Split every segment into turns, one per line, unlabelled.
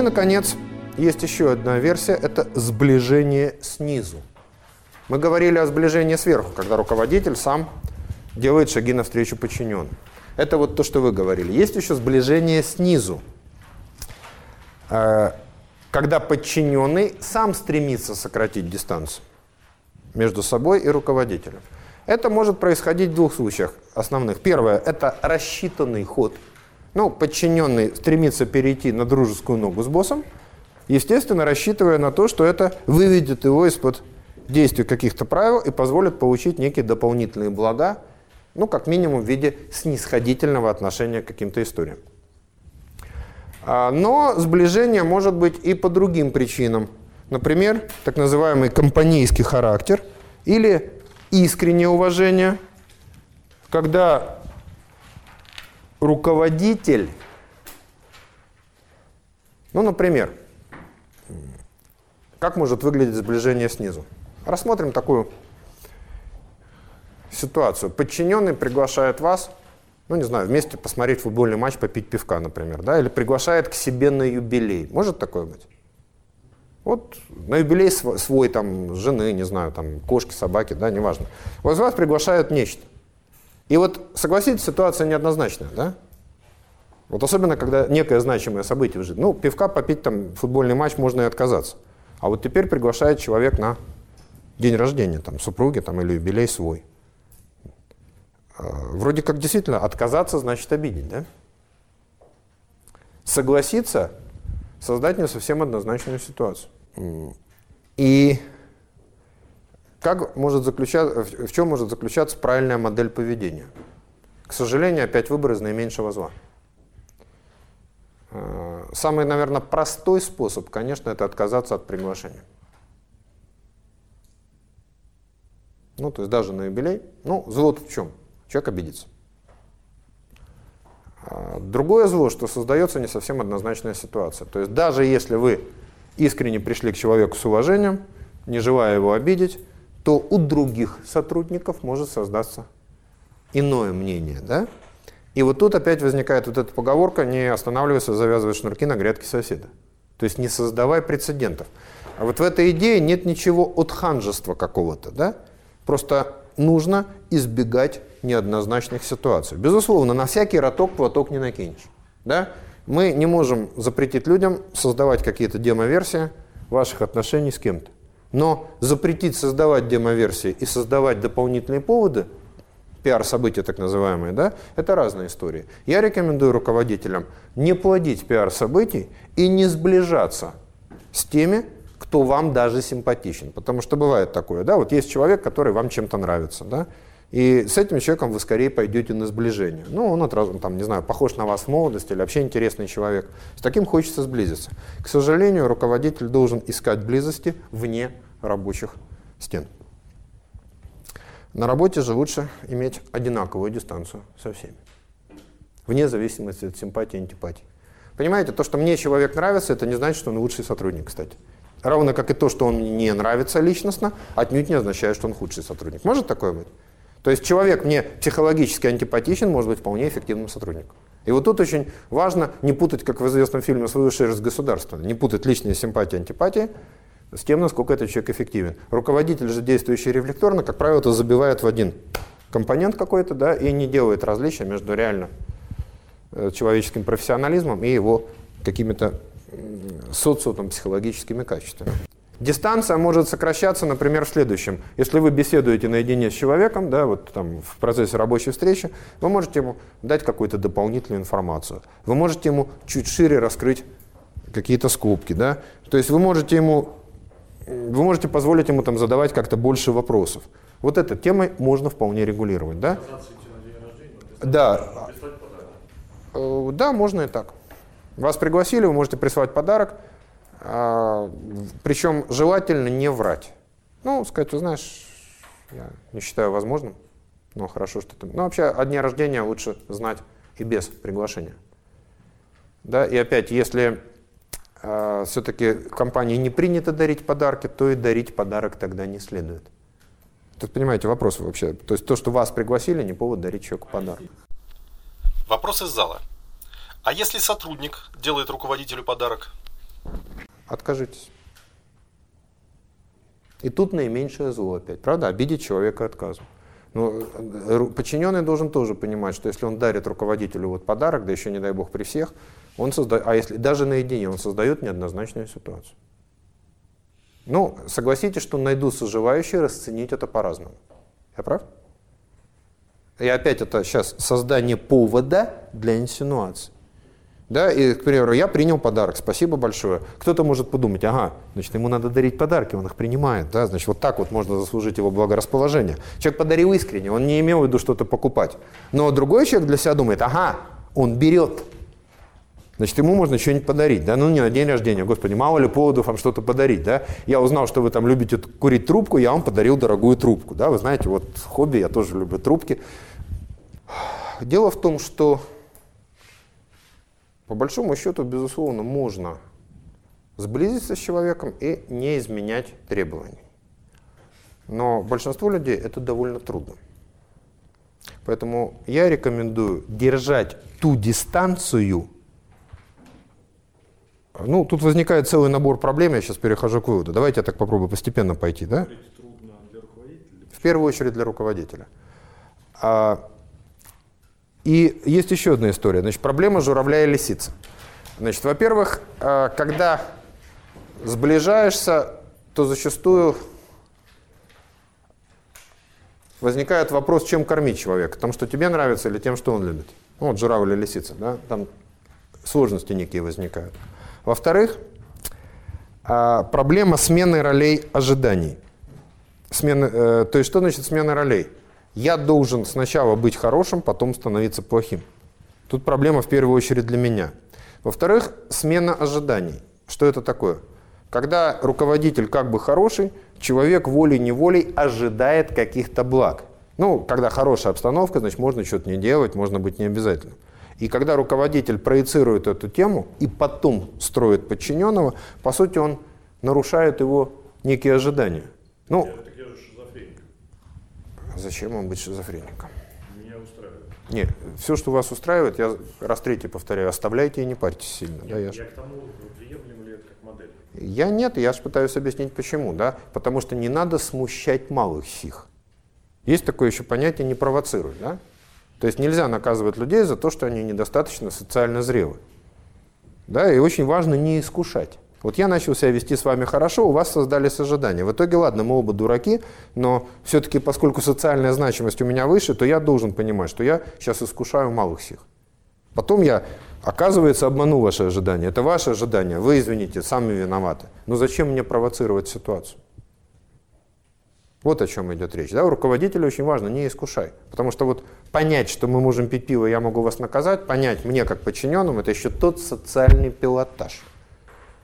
И, наконец, есть еще одна версия – это сближение снизу. Мы говорили о сближении сверху, когда руководитель сам делает шаги навстречу подчиненным. Это вот то, что вы говорили. Есть еще сближение снизу, э, когда подчиненный сам стремится сократить дистанцию между собой и руководителем. Это может происходить в двух случаях основных. Первое – это рассчитанный ход. Ну, подчиненный стремится перейти на дружескую ногу с боссом, естественно, рассчитывая на то, что это выведет его из-под действия каких-то правил и позволит получить некие дополнительные блага, ну, как минимум в виде снисходительного отношения к каким-то историям. А, но сближение может быть и по другим причинам. Например, так называемый компанейский характер или искреннее уважение, когда руководитель, ну, например, как может выглядеть сближение снизу? Рассмотрим такую ситуацию. Подчиненный приглашает вас, ну, не знаю, вместе посмотреть футбольный матч, попить пивка, например, да, или приглашает к себе на юбилей. Может такое быть? Вот на юбилей свой, там, жены, не знаю, там, кошки, собаки, да, неважно. Вот вас приглашают нечто. И вот, согласитесь, ситуация неоднозначная, да? Вот особенно, когда некое значимое событие жизни. Ну, пивка попить, там, футбольный матч можно и отказаться. А вот теперь приглашает человек на день рождения, там, супруги там, или юбилей свой. А, вроде как действительно отказаться значит обидеть, да? Согласиться создать не совсем однозначную ситуацию. И как может заключаться, в чем может заключаться правильная модель поведения? К сожалению, опять выбор из наименьшего зла. А, самый, наверное, простой способ, конечно, это отказаться от приглашения. Ну, то есть даже на юбилей. Ну, зло в чем? Человек обидится. А, другое зло, что создается не совсем однозначная ситуация. То есть даже если вы искренне пришли к человеку с уважением, не желая его обидеть, то у других сотрудников может создаться иное мнение. Да? И вот тут опять возникает вот эта поговорка «не останавливайся, завязывай шнурки на грядке соседа». То есть не создавай прецедентов. А вот в этой идее нет ничего от ханжества какого-то. Да? Просто нужно избегать неоднозначных ситуаций. Безусловно, на всякий роток платок не накинешь. Да? Мы не можем запретить людям создавать какие-то демо-версии ваших отношений с кем-то. Но запретить создавать демо-версии и создавать дополнительные поводы, пиар-события так называемые, да, это разные истории. Я рекомендую руководителям не плодить пиар-событий и не сближаться с теми, кто вам даже симпатичен. Потому что бывает такое, да, вот есть человек, который вам чем-то нравится, да, и с этим человеком вы скорее пойдете на сближение. Ну, он отразу, там, не знаю, похож на вас в молодости или вообще интересный человек. С таким хочется сблизиться. К сожалению, руководитель должен искать близости вне рабочих стен. На работе же лучше иметь одинаковую дистанцию со всеми. Вне зависимости от симпатии и антипатии. Понимаете, то, что мне человек нравится, это не значит, что он лучший сотрудник, кстати. Равно как и то, что он мне не нравится личностно, отнюдь не означает, что он худший сотрудник. Может такое быть? То есть человек мне психологически антипатичен, может быть вполне эффективным сотрудником. И вот тут очень важно не путать, как в известном фильме «Свой с государством», не путать личные симпатии и антипатии с тем, насколько этот человек эффективен. Руководитель же, действующий рефлекторно, как правило, это забивает в один компонент какой-то, да, и не делает различия между реально э, человеческим профессионализмом и его какими-то социо-психологическими качествами. Дистанция может сокращаться, например, в следующем. Если вы беседуете наедине с человеком, да, вот там в процессе рабочей встречи, вы можете ему дать какую-то дополнительную информацию. Вы можете ему чуть шире раскрыть какие-то скобки, да. То есть вы можете ему, вы можете позволить ему там задавать как-то больше вопросов. Вот этой темой можно вполне регулировать, да? Да. Э, да, можно и так. Вас пригласили, вы можете прислать подарок, причем желательно не врать. Ну, сказать, ты знаешь, я не считаю возможным, но хорошо, что ты... Ну, вообще, о дне рождения лучше знать и без приглашения. Да, и опять, если э, все-таки в компании не принято дарить подарки, то и дарить подарок тогда не следует. Тут понимаете вопрос вообще. То есть то, что вас пригласили, не повод дарить человеку подарок.
Вопрос из зала. А если сотрудник делает руководителю подарок?
Откажитесь. И тут наименьшее зло опять. Правда? Обидеть человека отказом. Но э, подчиненный должен тоже понимать, что если он дарит руководителю вот подарок, да еще не дай бог при всех, он создает, а если даже наедине, он создает неоднозначную ситуацию. Ну, согласитесь, что найдутся желающие расценить это по-разному. Я прав? И опять это сейчас создание повода для инсинуации. Да, и, к примеру, я принял подарок, спасибо большое. Кто-то может подумать, ага, значит, ему надо дарить подарки, он их принимает, да, значит, вот так вот можно заслужить его благорасположение. Человек подарил искренне, он не имел в виду что-то покупать. Но другой человек для себя думает, ага, он берет. Значит, ему можно что-нибудь подарить, да, ну не на день рождения, господи, мало ли поводов вам что-то подарить, да. Я узнал, что вы там любите курить трубку, я вам подарил дорогую трубку, да, вы знаете, вот хобби, я тоже люблю трубки. Дело в том, что по большому счету, безусловно, можно сблизиться с человеком и не изменять требований. Но большинству людей это довольно трудно. Поэтому я рекомендую держать ту дистанцию. Ну, тут возникает целый набор проблем, я сейчас перехожу к выводу. Давайте я так попробую постепенно пойти, да? В первую очередь для руководителя. А, и есть еще одна история. Значит, проблема журавля и лисицы. Значит, во-первых, э, когда сближаешься, то зачастую возникает вопрос, чем кормить человека. Тем, что тебе нравится, или тем, что он любит. Ну, вот журавль или лисица, да? Там сложности некие возникают. Во-вторых, э, проблема смены ролей ожиданий. Смены, э, то есть, что значит смена ролей? Я должен сначала быть хорошим, потом становиться плохим. Тут проблема в первую очередь для меня. Во-вторых, смена ожиданий. Что это такое? Когда руководитель как бы хороший, человек волей-неволей ожидает каких-то благ. Ну, когда хорошая обстановка, значит, можно что-то не делать, можно быть не обязательно. И когда руководитель проецирует эту тему и потом строит подчиненного, по сути, он нарушает его некие ожидания. Ну, Зачем вам быть шизофреником?
Меня устраивает.
Нет, все, что вас устраивает, я раз третий повторяю, оставляйте и не парьтесь сильно.
Нет,
да,
я,
я,
к тому, приемлем ли это как модель?
Я нет, я же пытаюсь объяснить почему, да, потому что не надо смущать малых сих. Есть такое еще понятие «не провоцируй», да? То есть нельзя наказывать людей за то, что они недостаточно социально зрелы. Да, и очень важно не искушать. Вот я начал себя вести с вами хорошо, у вас создались ожидания. В итоге, ладно, мы оба дураки, но все-таки, поскольку социальная значимость у меня выше, то я должен понимать, что я сейчас искушаю малых сих. Потом я, оказывается, обманул ваши ожидания. Это ваши ожидания, вы, извините, сами виноваты. Но зачем мне провоцировать ситуацию? Вот о чем идет речь. Да? У руководителя очень важно, не искушай. Потому что вот понять, что мы можем пить пиво, я могу вас наказать, понять мне как подчиненному, это еще тот социальный пилотаж.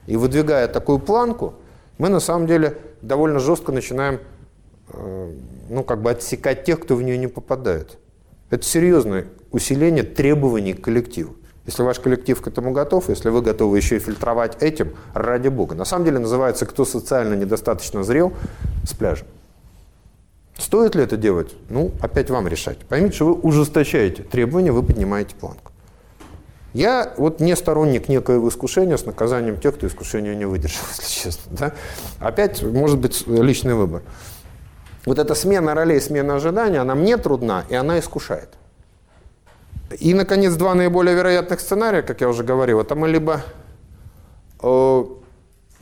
И выдвигая такую планку, мы на самом деле довольно жестко начинаем э, ну, как бы отсекать тех, кто в нее не попадает. Это серьезное усиление требований к коллективу. Если ваш коллектив к этому готов, если вы готовы еще и фильтровать этим, ради бога. На самом деле называется «Кто социально недостаточно зрел» с пляжа. Стоит ли это делать? Ну, опять вам решать. Поймите, что вы ужесточаете требования, вы поднимаете планку. Я вот не сторонник некоего искушения с наказанием тех, кто искушения не выдержал, если честно. Да? Опять, может быть, личный выбор. Вот эта смена ролей, смена ожиданий, она мне трудна, и она искушает. И, наконец, два наиболее вероятных сценария, как я уже говорил, это мы либо э,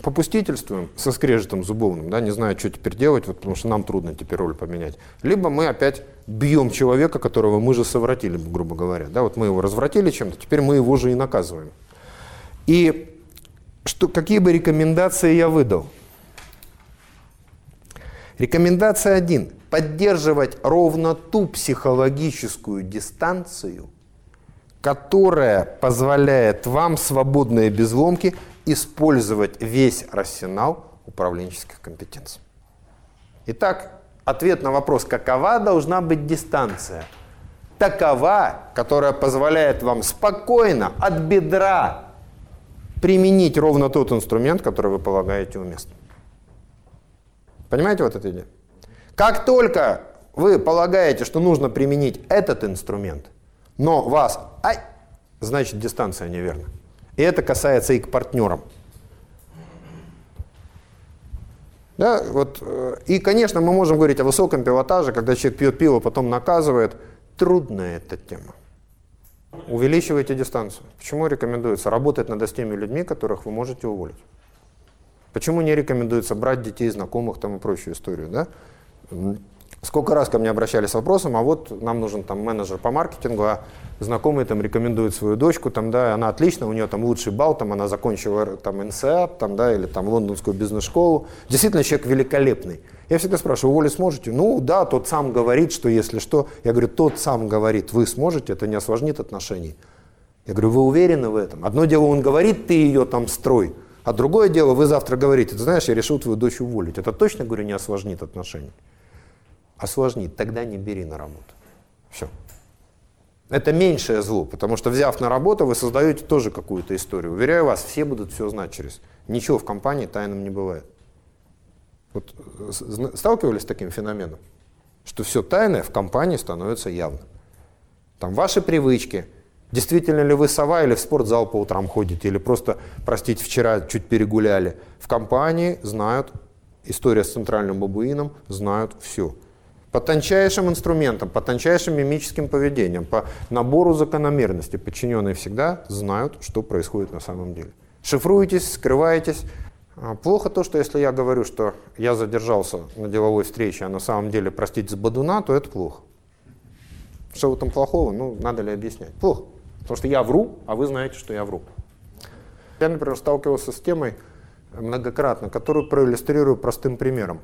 попустительствуем со скрежетом зубовным, да, не знаю, что теперь делать, вот, потому что нам трудно теперь роль поменять. Либо мы опять бьем человека, которого мы же совратили, грубо говоря. Да, вот мы его развратили чем-то, теперь мы его же и наказываем. И что, какие бы рекомендации я выдал? Рекомендация один. Поддерживать ровно ту психологическую дистанцию, которая позволяет вам свободно и без ломки использовать весь арсенал управленческих компетенций. Итак, ответ на вопрос, какова должна быть дистанция? Такова, которая позволяет вам спокойно от бедра применить ровно тот инструмент, который вы полагаете уместным. Понимаете вот эту идею? Как только вы полагаете, что нужно применить этот инструмент, но вас, ай, значит дистанция неверна. И это касается и к партнерам. Да, вот, э, и, конечно, мы можем говорить о высоком пилотаже, когда человек пьет пиво, потом наказывает. Трудная эта тема. Увеличивайте дистанцию. Почему рекомендуется работать над с теми людьми, которых вы можете уволить? Почему не рекомендуется брать детей, знакомых там и прочую историю? Да? Сколько раз ко мне обращались с вопросом, а вот нам нужен там менеджер по маркетингу, а знакомый там рекомендует свою дочку, там, да, она отлично, у нее там лучший балл, там, она закончила там НСА, там, да, или там лондонскую бизнес-школу. Действительно, человек великолепный. Я всегда спрашиваю, уволить сможете? Ну, да, тот сам говорит, что если что. Я говорю, тот сам говорит, вы сможете, это не осложнит отношений. Я говорю, вы уверены в этом? Одно дело, он говорит, ты ее там строй, а другое дело, вы завтра говорите, ты знаешь, я решил твою дочь уволить. Это точно, говорю, не осложнит отношения? Осложнит, тогда не бери на работу. Все. Это меньшее зло, потому что взяв на работу, вы создаете тоже какую-то историю. Уверяю вас, все будут все знать через. Ничего в компании тайным не бывает. Вот сталкивались с таким феноменом, что все тайное в компании становится явным. Там ваши привычки, действительно ли вы сова или в спортзал по утрам ходите, или просто, простите, вчера чуть перегуляли. В компании знают, история с центральным бабуином, знают все по тончайшим инструментам, по тончайшим мимическим поведениям, по набору закономерностей подчиненные всегда знают, что происходит на самом деле. Шифруетесь, скрываетесь. А, плохо то, что если я говорю, что я задержался на деловой встрече, а на самом деле, простите, с бадуна, то это плохо. Что в этом плохого? Ну, надо ли объяснять? Плохо. Потому что я вру, а вы знаете, что я вру. Я, например, сталкивался с темой многократно, которую проиллюстрирую простым примером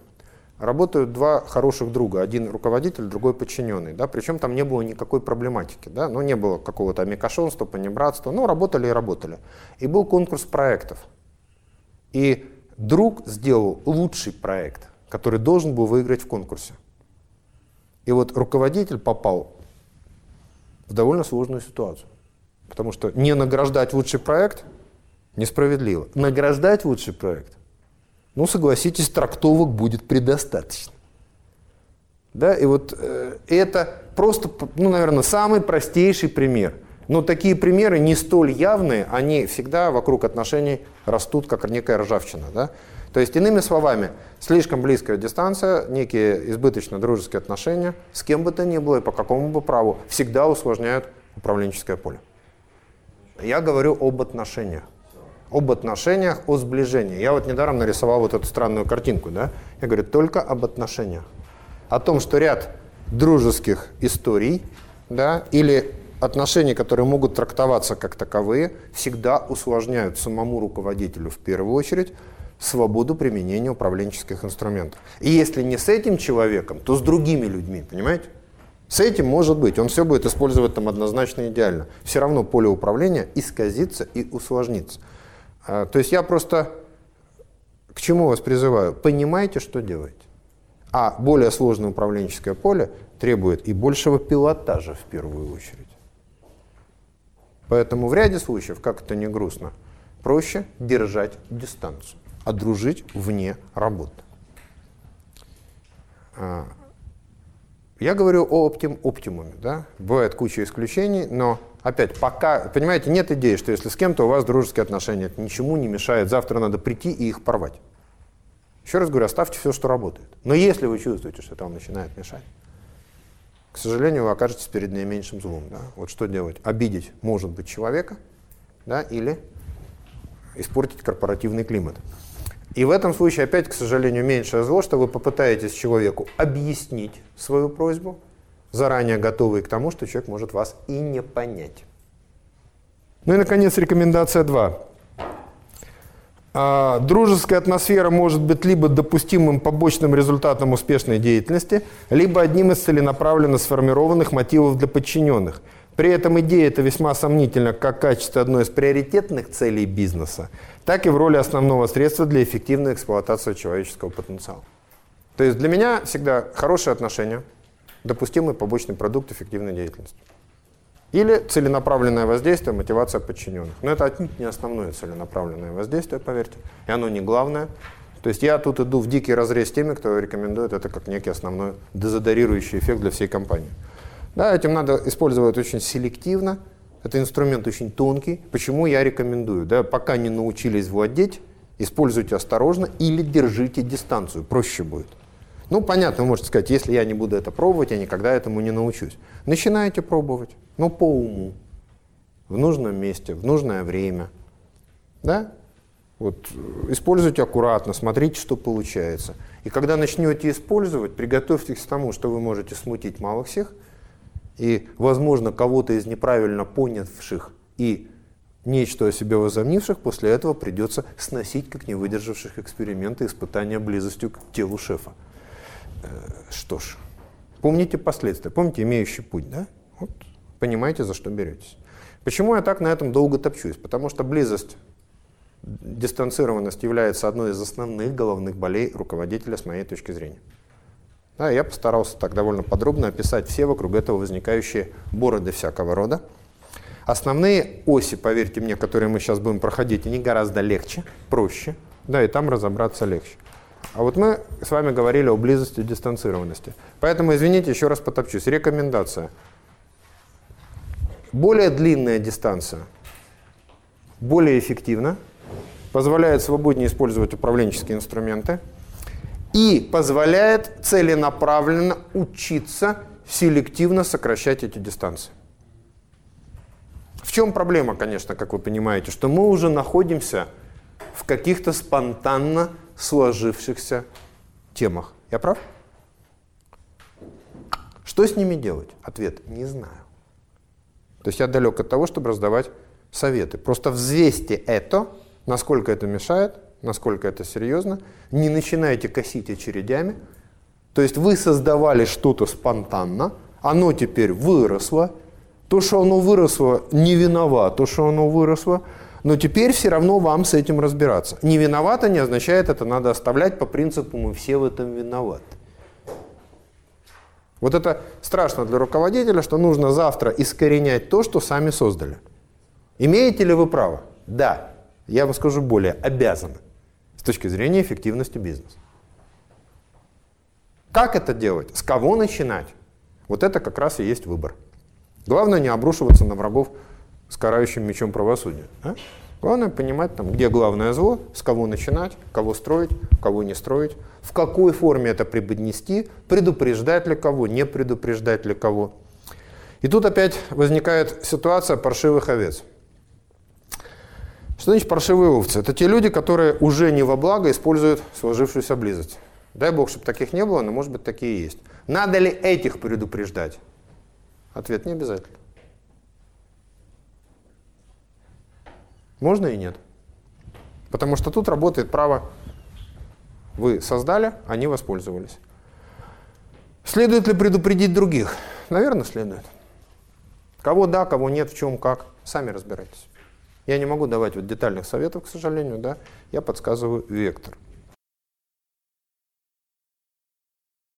работают два хороших друга, один руководитель, другой подчиненный, да, причем там не было никакой проблематики, да, ну не было какого-то амикошонства, понебратства, ну работали и работали. И был конкурс проектов. И друг сделал лучший проект, который должен был выиграть в конкурсе. И вот руководитель попал в довольно сложную ситуацию. Потому что не награждать лучший проект несправедливо. Награждать лучший проект ну, согласитесь, трактовок будет предостаточно. Да, и вот э, это просто, ну, наверное, самый простейший пример. Но такие примеры не столь явные, они всегда вокруг отношений растут, как некая ржавчина. Да? То есть, иными словами, слишком близкая дистанция, некие избыточно дружеские отношения, с кем бы то ни было и по какому бы праву, всегда усложняют управленческое поле. Я говорю об отношениях об отношениях, о сближении. Я вот недаром нарисовал вот эту странную картинку, да? Я говорю только об отношениях. О том, что ряд дружеских историй, да, или отношений, которые могут трактоваться как таковые, всегда усложняют самому руководителю в первую очередь свободу применения управленческих инструментов. И если не с этим человеком, то с другими людьми, понимаете? С этим может быть, он все будет использовать там однозначно идеально. Все равно поле управления исказится и усложнится. А, то есть я просто к чему вас призываю? Понимайте, что делаете. А более сложное управленческое поле требует и большего пилотажа в первую очередь. Поэтому в ряде случаев, как это не грустно, проще держать дистанцию, а дружить вне работы. А, я говорю о оптим оптимуме. Да? Бывает куча исключений, но опять, пока, понимаете, нет идеи, что если с кем-то у вас дружеские отношения, это ничему не мешает, завтра надо прийти и их порвать. Еще раз говорю, оставьте все, что работает. Но если вы чувствуете, что это вам начинает мешать, к сожалению, вы окажетесь перед наименьшим злом. Да? Вот что делать? Обидеть, может быть, человека, да, или испортить корпоративный климат. И в этом случае опять, к сожалению, меньшее зло, что вы попытаетесь человеку объяснить свою просьбу, заранее готовые к тому, что человек может вас и не понять. Ну и, наконец, рекомендация 2. А, дружеская атмосфера может быть либо допустимым побочным результатом успешной деятельности, либо одним из целенаправленно сформированных мотивов для подчиненных. При этом идея эта весьма сомнительна как в качестве одной из приоритетных целей бизнеса, так и в роли основного средства для эффективной эксплуатации человеческого потенциала. То есть для меня всегда хорошие отношения – допустимый побочный продукт эффективной деятельности. Или целенаправленное воздействие, мотивация подчиненных. Но это отнюдь не основное целенаправленное воздействие, поверьте. И оно не главное. То есть я тут иду в дикий разрез с теми, кто рекомендует это как некий основной дезодорирующий эффект для всей компании. Да, этим надо использовать очень селективно. Это инструмент очень тонкий. Почему я рекомендую? Да, пока не научились владеть, Используйте осторожно или держите дистанцию, проще будет. Ну, понятно, вы можете сказать, если я не буду это пробовать, я никогда этому не научусь. Начинайте пробовать, но по уму, в нужном месте, в нужное время. Да? Вот, э, используйте аккуратно, смотрите, что получается. И когда начнете использовать, приготовьтесь к тому, что вы можете смутить малых всех, и, возможно, кого-то из неправильно понявших и нечто о себе возомнивших после этого придется сносить, как не выдержавших эксперименты испытания близостью к телу шефа. Э, что ж, помните последствия, помните имеющий путь, да? Вот, понимаете, за что беретесь. Почему я так на этом долго топчусь? Потому что близость, дистанцированность является одной из основных головных болей руководителя с моей точки зрения. Да, я постарался так довольно подробно описать все вокруг этого возникающие бороды всякого рода. Основные оси, поверьте мне, которые мы сейчас будем проходить, они гораздо легче, проще, да, и там разобраться легче. А вот мы с вами говорили о близости и дистанцированности. Поэтому, извините, еще раз потопчусь. Рекомендация. Более длинная дистанция более эффективна, позволяет свободнее использовать управленческие инструменты и позволяет целенаправленно учиться селективно сокращать эти дистанции. В чем проблема, конечно, как вы понимаете, что мы уже находимся в каких-то спонтанно сложившихся темах. Я прав? Что с ними делать? Ответ – не знаю. То есть я далек от того, чтобы раздавать советы. Просто взвесьте это, насколько это мешает, насколько это серьезно. Не начинайте косить очередями. То есть вы создавали что-то спонтанно, оно теперь выросло, то, что оно выросло, не виноват, то, что оно выросло, но теперь все равно вам с этим разбираться. Не виновато не означает, это надо оставлять по принципу «мы все в этом виноваты». Вот это страшно для руководителя, что нужно завтра искоренять то, что сами создали. Имеете ли вы право? Да. Я вам скажу более, обязаны. С точки зрения эффективности бизнеса. Как это делать? С кого начинать? Вот это как раз и есть выбор. Главное не обрушиваться на врагов с карающим мечом правосудия. А? Главное понимать, там, где главное зло, с кого начинать, кого строить, кого не строить, в какой форме это преподнести, предупреждать ли кого, не предупреждать ли кого. И тут опять возникает ситуация паршивых овец. Что значит паршивые овцы? Это те люди, которые уже не во благо используют сложившуюся близость. Дай бог, чтобы таких не было, но может быть такие есть. Надо ли этих предупреждать? Ответ не обязательно. Можно и нет. Потому что тут работает право вы создали, они воспользовались. Следует ли предупредить других? Наверное, следует. Кого да, кого нет, в чем, как, сами разбирайтесь. Я не могу давать вот детальных советов, к сожалению, да, я подсказываю вектор.